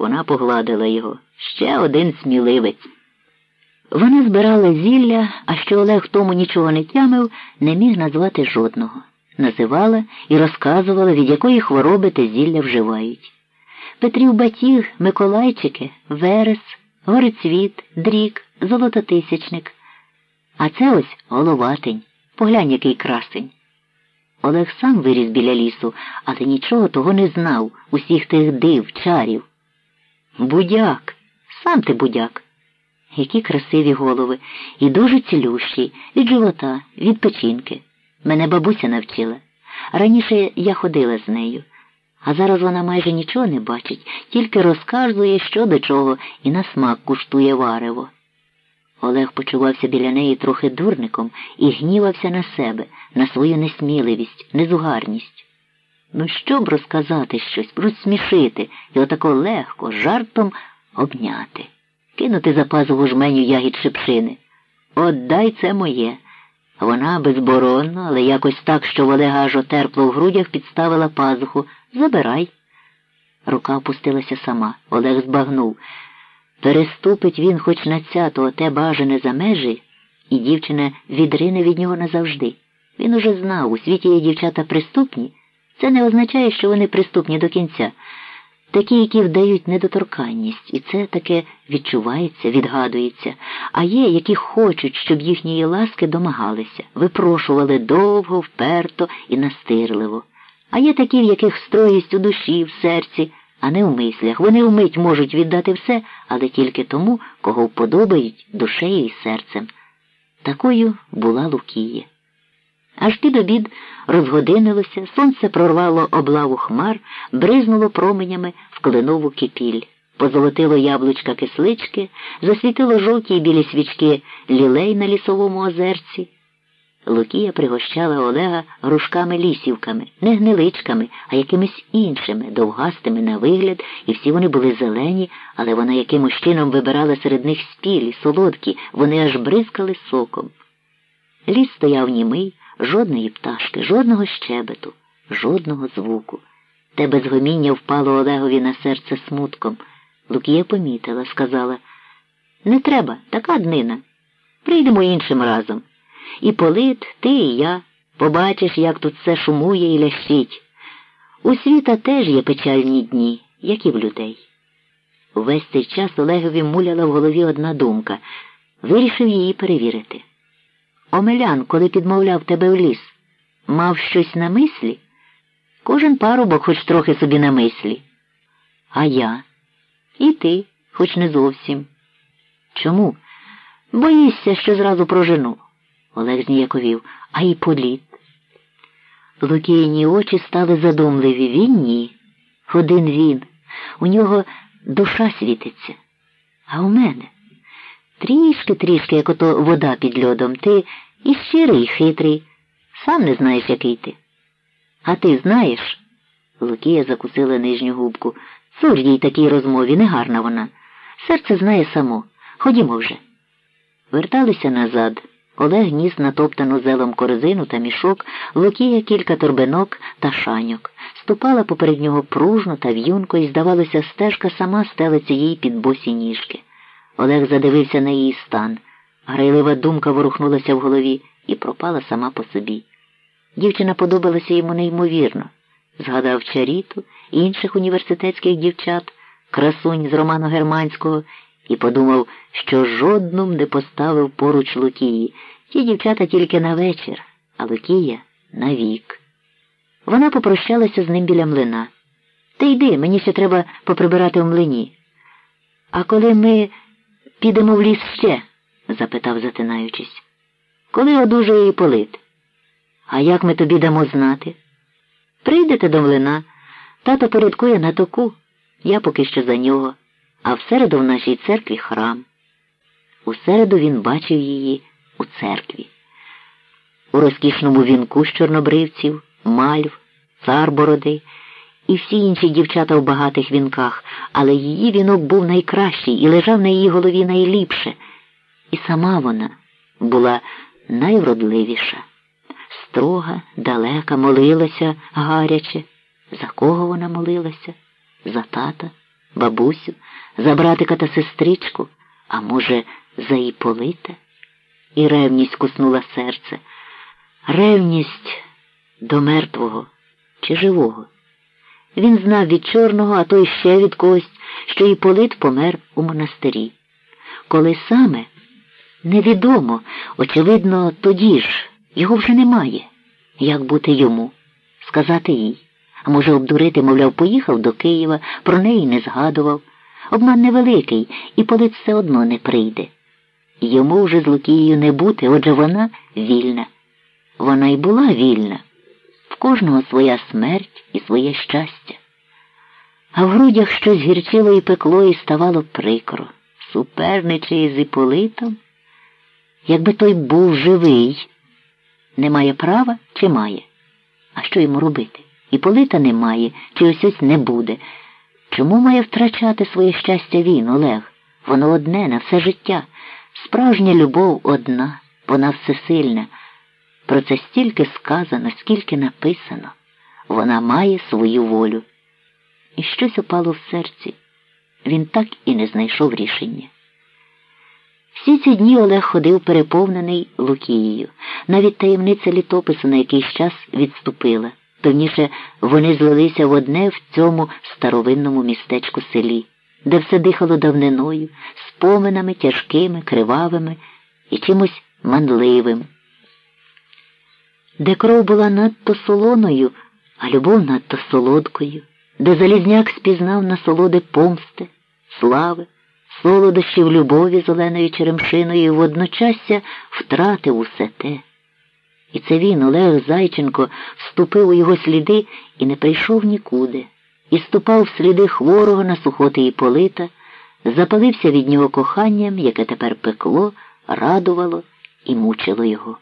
Вона погладила його. Ще один сміливець. Вона збирала зілля, а що Олег тому нічого не тямив, не міг назвати жодного. Називала і розказувала, від якої хвороби те зілля вживають. Петрів батіг, Миколайчики, Верес, Горицвіт, Дрік, Золототисячник. А це ось головатень. Поглянь, який красень. Олег сам виріс біля лісу, але нічого того не знав, усіх тих див, чарів. Будяк, сам ти будяк. Які красиві голови, і дуже цілющі, від живота, від печінки. Мене бабуся навчила. Раніше я ходила з нею, а зараз вона майже нічого не бачить, тільки розказує, що до чого, і на смак куштує варево. Олег почувався біля неї трохи дурником і гнівався на себе, на свою несміливість, незугарність. Ну, що б розказати щось, розсмішити і отако легко, жартом обняти, кинути за пазуху жменю ягід шипшини. Отдай це моє. Вона безборонно, але якось так, що Олега аж отерпло в грудях, підставила пазуху. Забирай. Рука опустилася сама. Олег збагнув. Переступить він хоч на цято оте бажане за межі, і дівчина відрине від нього назавжди. Він уже знав, у світі є дівчата приступні. Це не означає, що вони приступні до кінця. Такі, які вдають недоторканність, і це таке відчувається, відгадується, а є, які хочуть, щоб їхньої ласки домагалися, випрошували довго, вперто і настирливо. А є такі, в яких строгість у душі, в серці, а не в мислях. Вони вмить можуть віддати все, але тільки тому, кого вподобають душею і серцем. Такою була Лукія. Аж під обід розгодинилося, сонце прорвало облаву хмар, бризнуло променями в кленову кипіль, позолотило яблучка кислички, засвітило жовті й білі свічки лілей на лісовому озерці. Лукія пригощала Олега грушками-лісівками, не гниличками, а якимись іншими, довгастими на вигляд, і всі вони були зелені, але вона якимось чином вибирала серед них спілі, солодкі, вони аж бризкали соком. Ліс стояв німий, жодної пташки, жодного щебету, жодного звуку. Те безгоміння впало Олегові на серце смутком. Лукія помітила, сказала не треба, така днина. Прийдемо іншим разом. І полит, ти і я. Побачиш, як тут все шумує і лящить. У світа теж є печальні дні, як і в людей. Увесь цей час Олегові муляла в голові одна думка. Вирішив її перевірити. Омелян, коли підмовляв тебе в ліс, мав щось на мислі? Кожен парубок хоч трохи собі на мислі. А я? І ти, хоч не зовсім. Чому? Боїшся, що зразу прожену. Олег зніяковів, а й політ. Лукійні очі стали задумливі. Він ні. Один він. У нього душа світиться. А у мене трішки, трішки, як ото вода під льодом. Ти і щирий, і хитрий. Сам не знаєш, який ти. А ти знаєш? Лукія закусила нижню губку. Цур їй такій розмові, негарна вона. Серце знає само. Ходімо вже. Верталися назад. Олег ніс натоптану зелом корзину та мішок, Лукія кілька торбинок та шаньок. Ступала поперед нього пружно та в'юнко, і, здавалося, стежка сама стелиться їй під босі ніжки. Олег задивився на її стан. Грайлива думка ворухнулася в голові і пропала сама по собі. Дівчина подобалася йому неймовірно. Згадав чаріту, інших університетських дівчат, красунь з роману Германського і подумав, що жодну не поставив поруч Лукії. Ті дівчата тільки на вечір, а Лукія навік. Вона попрощалася з ним біля млина. Ти йди, мені ще треба поприбирати в млині. А коли ми підемо в ліс ще? запитав, затинаючись. Коли одужає і полит? А як ми тобі дамо знати? Прийдете до млина, тато порядкує на току, я поки що за нього а в середу в нашій церкві храм. У середу він бачив її у церкві. У розкішному вінку з чорнобривців, мальв, цар бороди і всі інші дівчата в багатих вінках, але її вінок був найкращий і лежав на її голові найліпше. І сама вона була найвродливіша. Строга, далека, молилася гаряче. За кого вона молилася? За тата. бабусю, за братика та сестричку, а може, за Іполита? І ревність куснула серце. Ревність до мертвого чи живого. Він знав від чорного, а то й ще від когось, що Іполит помер у монастирі. Коли саме невідомо, очевидно, тоді ж його вже немає. Як бути йому? Сказати їй. А може, обдурити, мовляв, поїхав до Києва, про неї не згадував. Обман невеликий, і Полит все одно не прийде. Йому вже з Лукією не бути, отже вона вільна. Вона й була вільна. В кожного своя смерть і своє щастя. А в грудях щось гірчило і пекло, і ставало прикро. Суперничає з Іполитом. Якби той був живий, не має права чи має? А що йому робити? Іполита немає, чи ось ось не буде. Чому має втрачати своє щастя він, Олег? Воно одне на все життя. Справжня любов одна, вона всесильна. Про це стільки сказано, скільки написано. Вона має свою волю. І щось опало в серці. Він так і не знайшов рішення. Всі ці дні Олег ходив переповнений Лукією. Навіть таємниця літопису на якийсь час відступила. Певніше, вони злилися в одне в цьому старовинному містечку селі, де все дихало давниною, споминами тяжкими, кривавими і чимось манливим, де кров була надто солоною, а любов надто солодкою, де Залізняк спізнав насолоди помсти, слави, солодощів любові зеленою черемшиною і водночасся втратив усе те. І це він, Олег Зайченко, вступив у його сліди і не прийшов нікуди, і ступав в сліди хворого на сухоти і полита, запалився від нього коханням, яке тепер пекло, радувало і мучило його.